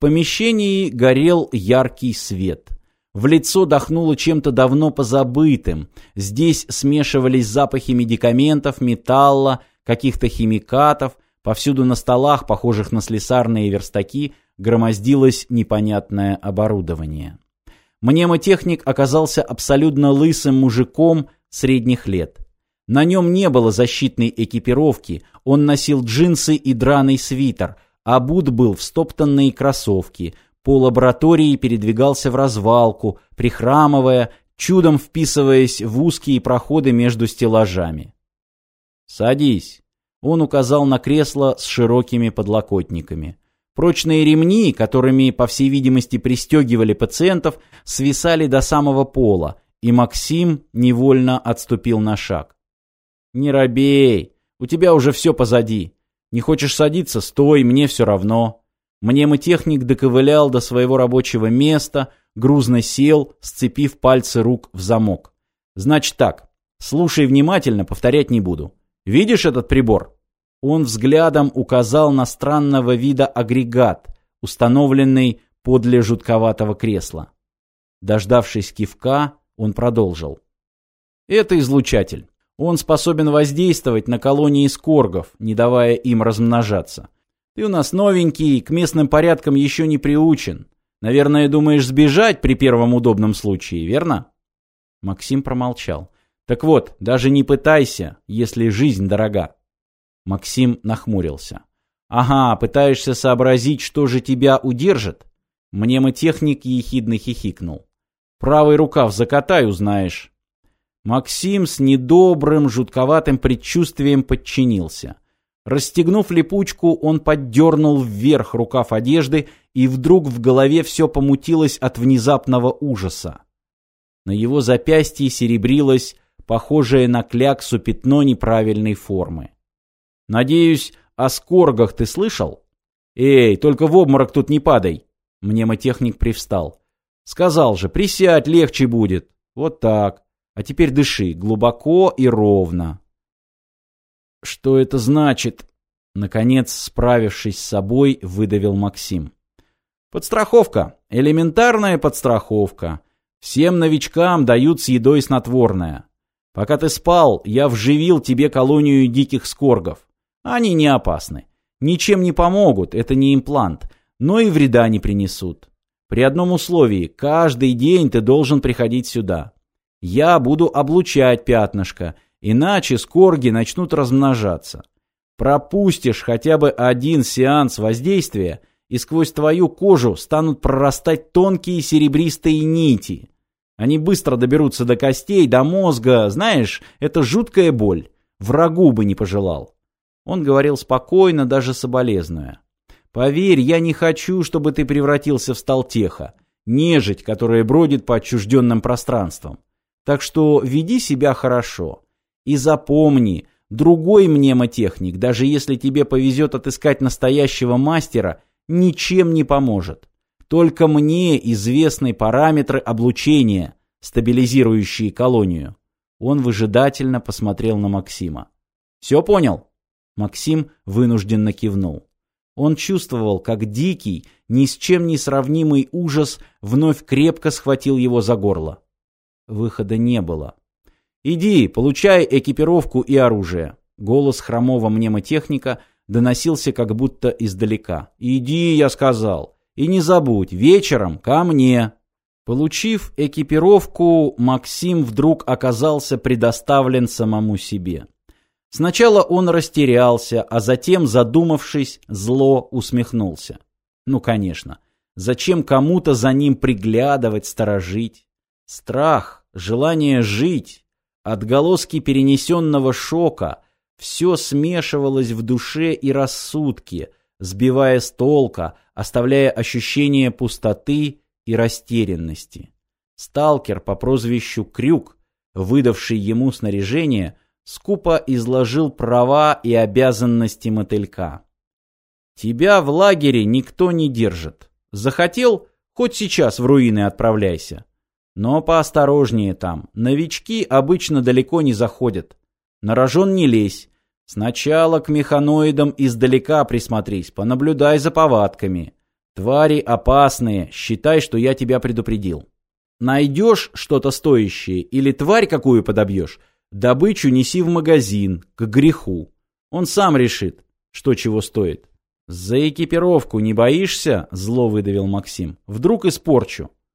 помещении горел яркий свет. В лицо дохнуло чем-то давно позабытым. Здесь смешивались запахи медикаментов, металла, каких-то химикатов. Повсюду на столах, похожих на слесарные верстаки, громоздилось непонятное оборудование. Мнемотехник оказался абсолютно лысым мужиком средних лет. На нем не было защитной экипировки, он носил джинсы и драный свитер – Обут был в стоптанные кроссовки, по лаборатории передвигался в развалку, прихрамывая, чудом вписываясь в узкие проходы между стеллажами. «Садись», — он указал на кресло с широкими подлокотниками. Прочные ремни, которыми, по всей видимости, пристегивали пациентов, свисали до самого пола, и Максим невольно отступил на шаг. «Не робей, у тебя уже все позади. Не хочешь садиться? Стой, мне все равно. Мнемотехник доковылял до своего рабочего места, грузно сел, сцепив пальцы рук в замок. Значит так, слушай внимательно, повторять не буду. Видишь этот прибор? Он взглядом указал на странного вида агрегат, установленный подле жутковатого кресла. Дождавшись кивка, он продолжил. Это излучатель. Он способен воздействовать на колонии скоргов, не давая им размножаться. Ты у нас новенький, к местным порядкам еще не приучен. Наверное, думаешь сбежать при первом удобном случае, верно? Максим промолчал. Так вот, даже не пытайся, если жизнь дорога. Максим нахмурился. Ага, пытаешься сообразить, что же тебя удержит? Мнемотехник ехидно хихикнул. Правый рукав закатай, узнаешь. Максим с недобрым, жутковатым предчувствием подчинился. Расстегнув липучку, он поддернул вверх рукав одежды, и вдруг в голове все помутилось от внезапного ужаса. На его запястье серебрилось похожее на кляксу пятно неправильной формы. «Надеюсь, о скоргах ты слышал?» «Эй, только в обморок тут не падай!» Мнемотехник привстал. «Сказал же, присядь, легче будет. Вот так. А теперь дыши глубоко и ровно. Что это значит? Наконец, справившись с собой, выдавил Максим. Подстраховка. Элементарная подстраховка. Всем новичкам дают с едой снотворное. Пока ты спал, я вживил тебе колонию диких скоргов. Они не опасны. Ничем не помогут, это не имплант, но и вреда не принесут. При одном условии, каждый день ты должен приходить сюда. Я буду облучать пятнышко, иначе скорги начнут размножаться. Пропустишь хотя бы один сеанс воздействия, и сквозь твою кожу станут прорастать тонкие серебристые нити. Они быстро доберутся до костей, до мозга. Знаешь, это жуткая боль. Врагу бы не пожелал. Он говорил спокойно, даже соболезнуя. Поверь, я не хочу, чтобы ты превратился в сталтеха, нежить, которая бродит по отчужденным пространствам. Так что веди себя хорошо. И запомни, другой мнемотехник, даже если тебе повезет отыскать настоящего мастера, ничем не поможет. Только мне известны параметры облучения, стабилизирующие колонию. Он выжидательно посмотрел на Максима. «Все понял?» Максим вынужденно кивнул. Он чувствовал, как дикий, ни с чем не сравнимый ужас вновь крепко схватил его за горло. Выхода не было. «Иди, получай экипировку и оружие». Голос хромого мнемотехника доносился как будто издалека. «Иди, я сказал. И не забудь, вечером ко мне». Получив экипировку, Максим вдруг оказался предоставлен самому себе. Сначала он растерялся, а затем, задумавшись, зло усмехнулся. Ну, конечно, зачем кому-то за ним приглядывать, сторожить? Страх, желание жить, отголоски перенесенного шока, все смешивалось в душе и рассудке, сбивая с толка, оставляя ощущение пустоты и растерянности. Сталкер по прозвищу Крюк, выдавший ему снаряжение, скупо изложил права и обязанности мотылька. «Тебя в лагере никто не держит. Захотел, хоть сейчас в руины отправляйся. Но поосторожнее там. Новички обычно далеко не заходят. На рожон не лезь. Сначала к механоидам издалека присмотрись, понаблюдай за повадками. Твари опасные, считай, что я тебя предупредил. Найдешь что-то стоящее или тварь какую подобьешь, добычу неси в магазин, к греху. Он сам решит, что чего стоит. «За экипировку не боишься?» — зло выдавил Максим. «Вдруг испорчу?»